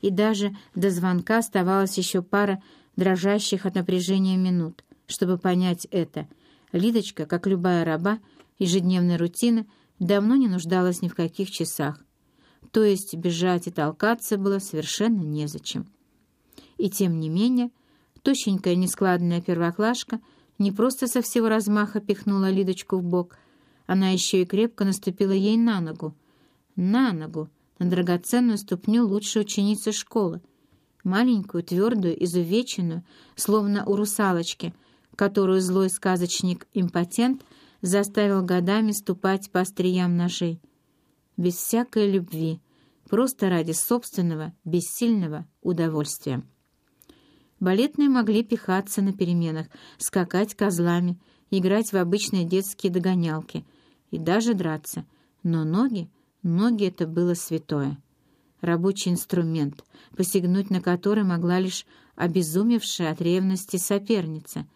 и даже до звонка оставалась еще пара дрожащих от напряжения минут. Чтобы понять это, Лидочка, как любая раба, ежедневной рутины, давно не нуждалась ни в каких часах. То есть бежать и толкаться было совершенно незачем. И тем не менее, тощенькая нескладная первоклашка не просто со всего размаха пихнула Лидочку в бок, она еще и крепко наступила ей на ногу. На ногу, на драгоценную ступню лучшей ученицы школы, маленькую, твердую, изувеченную, словно у русалочки, которую злой сказочник-импотент заставил годами ступать по остриям ножей. Без всякой любви, просто ради собственного, бессильного удовольствия. Балетные могли пихаться на переменах, скакать козлами, играть в обычные детские догонялки и даже драться. Но ноги, ноги — это было святое. Рабочий инструмент, посягнуть на который могла лишь обезумевшая от ревности соперница.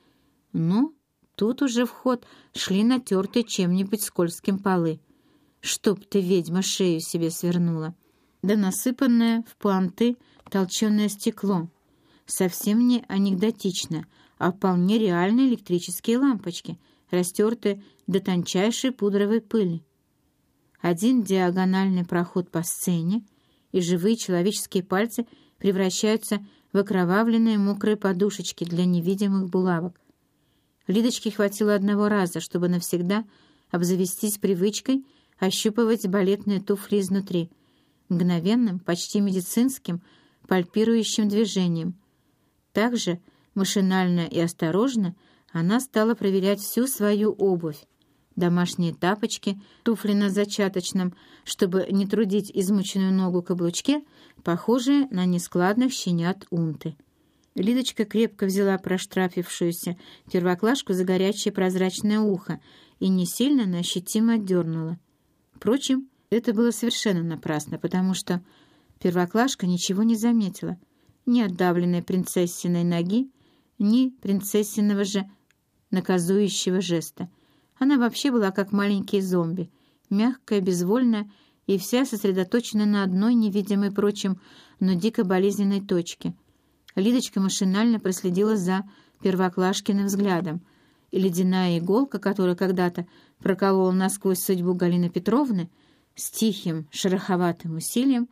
Но тут уже в ход шли натертые чем-нибудь скользким полы. Чтоб ты, ведьма, шею себе свернула. Да насыпанное в пуанты толченое стекло — совсем не анекдотично, а вполне реальные электрические лампочки, растертые до тончайшей пудровой пыли. Один диагональный проход по сцене, и живые человеческие пальцы превращаются в окровавленные мокрые подушечки для невидимых булавок. Лидочке хватило одного раза, чтобы навсегда обзавестись привычкой ощупывать балетные туфли изнутри, мгновенным, почти медицинским, пальпирующим движением — также машинально и осторожно она стала проверять всю свою обувь. Домашние тапочки, туфли на зачаточном, чтобы не трудить измученную ногу каблучке, похожие на нескладных щенят унты. Лидочка крепко взяла проштрафившуюся первоклашку за горячее прозрачное ухо и не сильно, но ощутимо дернула. Впрочем, это было совершенно напрасно, потому что первоклашка ничего не заметила — ни отдавленной принцессиной ноги, ни принцессиного же наказующего жеста. Она вообще была как маленький зомби, мягкая, безвольная и вся сосредоточена на одной невидимой прочим, но дико болезненной точке. Лидочка машинально проследила за первоклашкиным взглядом, и ледяная иголка, которая когда-то проколола насквозь судьбу Галины Петровны, с тихим, шероховатым усилием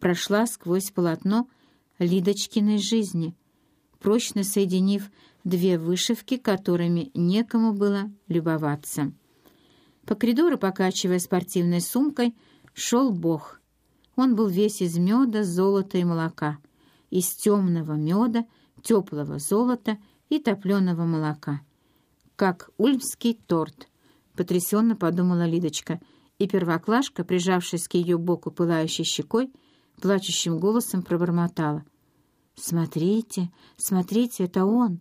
прошла сквозь полотно Лидочкиной жизни, прочно соединив две вышивки, которыми некому было любоваться. По коридору, покачивая спортивной сумкой, шел Бог. Он был весь из меда, золота и молока, из темного меда, теплого золота и топленого молока. Как ульмский торт, потрясенно подумала Лидочка, и первоклашка, прижавшись к ее боку пылающей щекой, плачущим голосом пробормотала. «Смотрите, смотрите, это он!»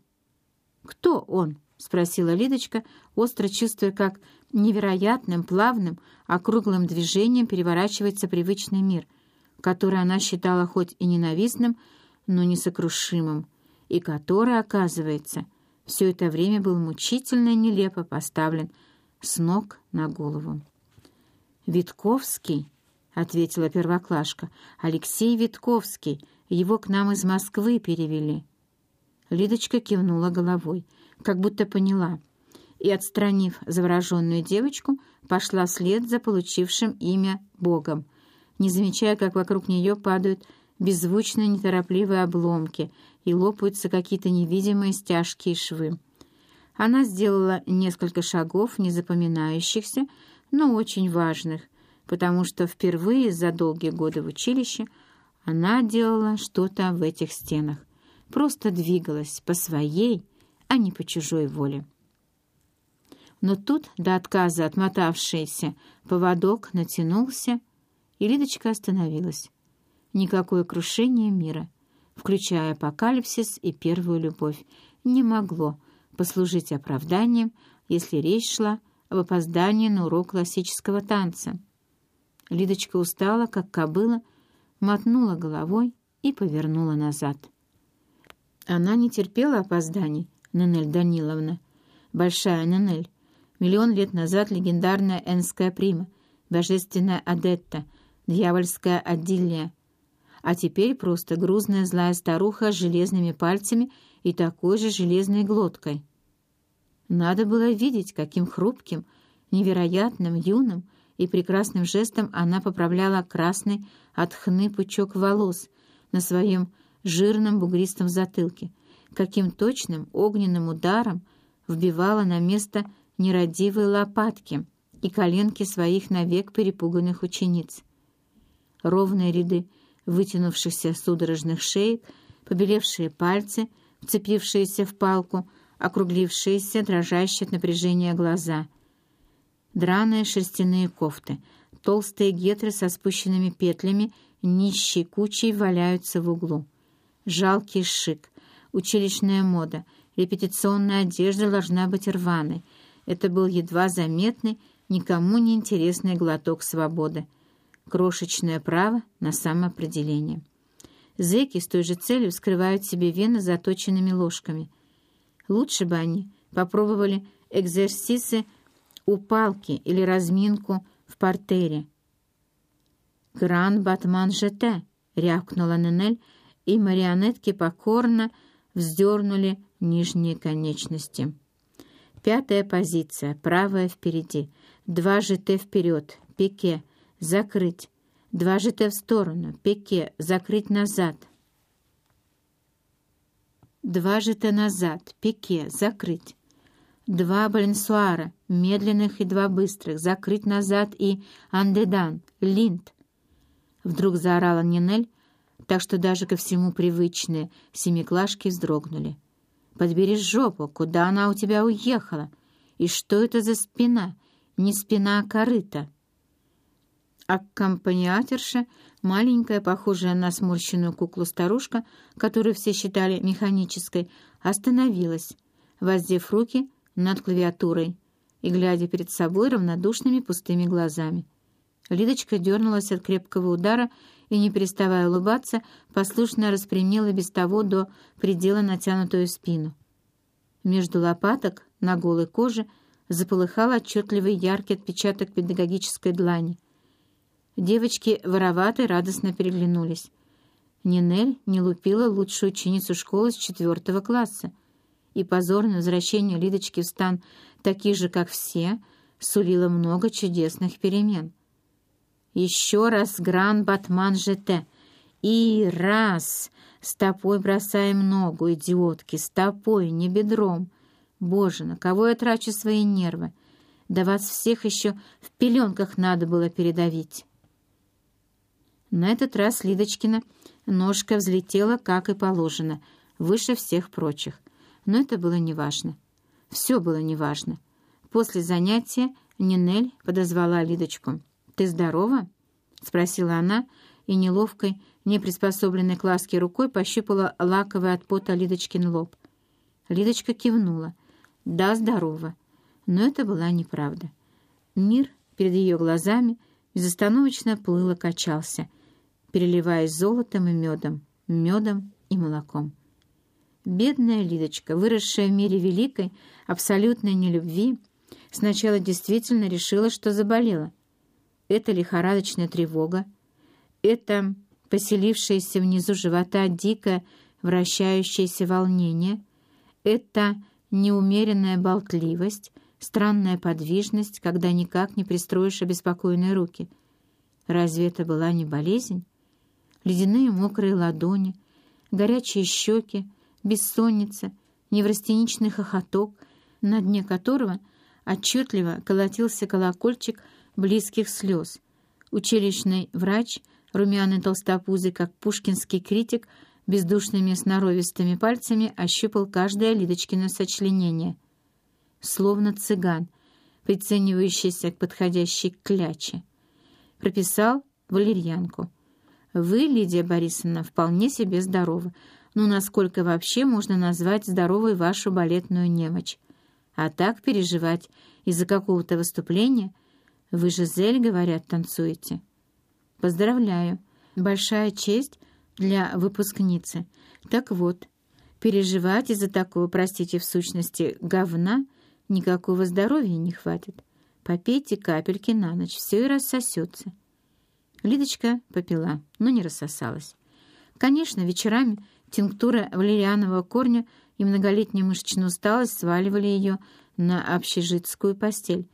«Кто он?» — спросила Лидочка, остро чувствуя, как невероятным, плавным, округлым движением переворачивается привычный мир, который она считала хоть и ненавистным, но несокрушимым, и который, оказывается, все это время был мучительно и нелепо поставлен с ног на голову. «Витковский?» — ответила первоклашка. «Алексей Витковский. Его к нам из Москвы перевели». Лидочка кивнула головой, как будто поняла, и, отстранив завороженную девочку, пошла вслед за получившим имя Богом, не замечая, как вокруг нее падают беззвучные неторопливые обломки и лопаются какие-то невидимые стяжки и швы. Она сделала несколько шагов, не запоминающихся, но очень важных, потому что впервые за долгие годы в училище она делала что-то в этих стенах, просто двигалась по своей, а не по чужой воле. Но тут, до отказа отмотавшийся, поводок натянулся, и Лидочка остановилась. Никакое крушение мира, включая апокалипсис и первую любовь, не могло послужить оправданием, если речь шла об опоздании на урок классического танца. Лидочка устала, как кобыла, мотнула головой и повернула назад. Она не терпела опозданий, Ненель Даниловна. Большая Ненель. Миллион лет назад легендарная энская прима, божественная Адетта, дьявольская Адиллия. а теперь просто грузная злая старуха с железными пальцами и такой же железной глоткой. Надо было видеть, каким хрупким, невероятным, юным и прекрасным жестом она поправляла красный от хны пучок волос на своем жирном бугристом затылке, каким точным огненным ударом вбивала на место нерадивые лопатки и коленки своих навек перепуганных учениц. Ровные ряды вытянувшихся судорожных шеек, побелевшие пальцы, вцепившиеся в палку, округлившиеся, дрожащие от напряжения глаза. Драные шерстяные кофты, толстые гетры со спущенными петлями, нищей кучей валяются в углу. Жалкий шик, училищная мода, репетиционная одежда должна быть рваной. Это был едва заметный, никому не интересный глоток свободы. Крошечное право на самоопределение. Зэки с той же целью вскрывают себе вены заточенными ложками. Лучше бы они попробовали экзерсисы у палки или разминку в портере. «Гран Батман ЖТ!» — рявкнула Ненель, и марионетки покорно вздернули нижние конечности. Пятая позиция, правая впереди, два ЖТ вперед, пике, закрыть, два ЖТ в сторону, пике, закрыть назад. Два ЖТ назад, пике, закрыть. Два баленсуара, медленных и два быстрых, закрыть назад и андедан, линд. Вдруг заорала Нинель, так что даже ко всему привычные семиклашки вздрогнули. «Подбери жопу, куда она у тебя уехала? И что это за спина? Не спина, а корыта?» Аккомпаниаторша, маленькая, похожая на сморщенную куклу старушка, которую все считали механической, остановилась, воздев руки над клавиатурой и глядя перед собой равнодушными пустыми глазами. Лидочка дернулась от крепкого удара и, не переставая улыбаться, послушно распрямила без того до предела натянутую спину. Между лопаток на голой коже заполыхал отчетливый яркий отпечаток педагогической длани. Девочки воровато радостно переглянулись. Нинель не лупила лучшую ученицу школы с четвертого класса, и позорное возвращение Лидочки в стан таких же, как все, сулило много чудесных перемен. Еще раз гран батман ЖТ. И раз. Стопой бросаем ногу, идиотки, стопой, не бедром. Боже, на кого я трачу свои нервы? Да вас всех еще в пеленках надо было передавить. На этот раз Лидочкина ножка взлетела, как и положено, выше всех прочих. Но это было неважно. Все было неважно. После занятия Нинель подозвала Лидочку. «Ты здорова?» — спросила она, и неловкой, неприспособленной к ласке рукой пощупала лаковый от пота Лидочкин лоб. Лидочка кивнула. «Да, здорово». Но это была неправда. Мир перед ее глазами безостановочно плыл и качался, переливаясь золотом и медом, медом и молоком. Бедная Лидочка, выросшая в мире великой, абсолютной нелюбви, сначала действительно решила, что заболела — это лихорадочная тревога, это поселившееся внизу живота дикое вращающееся волнение, это неумеренная болтливость, странная подвижность, когда никак не пристроишь обеспокоенные руки. Разве это была не болезнь? Ледяные мокрые ладони, горячие щеки, бессонница, неврастеничный хохоток, на дне которого отчетливо колотился колокольчик близких слез. Училищный врач, румяный толстопузый, как пушкинский критик, бездушными сноровистыми пальцами ощупал каждое Лидочкино сочленение. Словно цыган, приценивающийся к подходящей кляче. Прописал валерьянку. «Вы, Лидия Борисовна, вполне себе здоровы. Ну, насколько вообще можно назвать здоровой вашу балетную немочь? А так переживать из-за какого-то выступления — вы же Зель, говорят, танцуете. Поздравляю. Большая честь для выпускницы. Так вот, переживать из-за такого, простите, в сущности, говна никакого здоровья не хватит. Попейте капельки на ночь, все и рассосется. Лидочка попила, но не рассосалась. Конечно, вечерами тинктура валерианового корня и многолетняя мышечная усталость сваливали ее на общежитскую постель,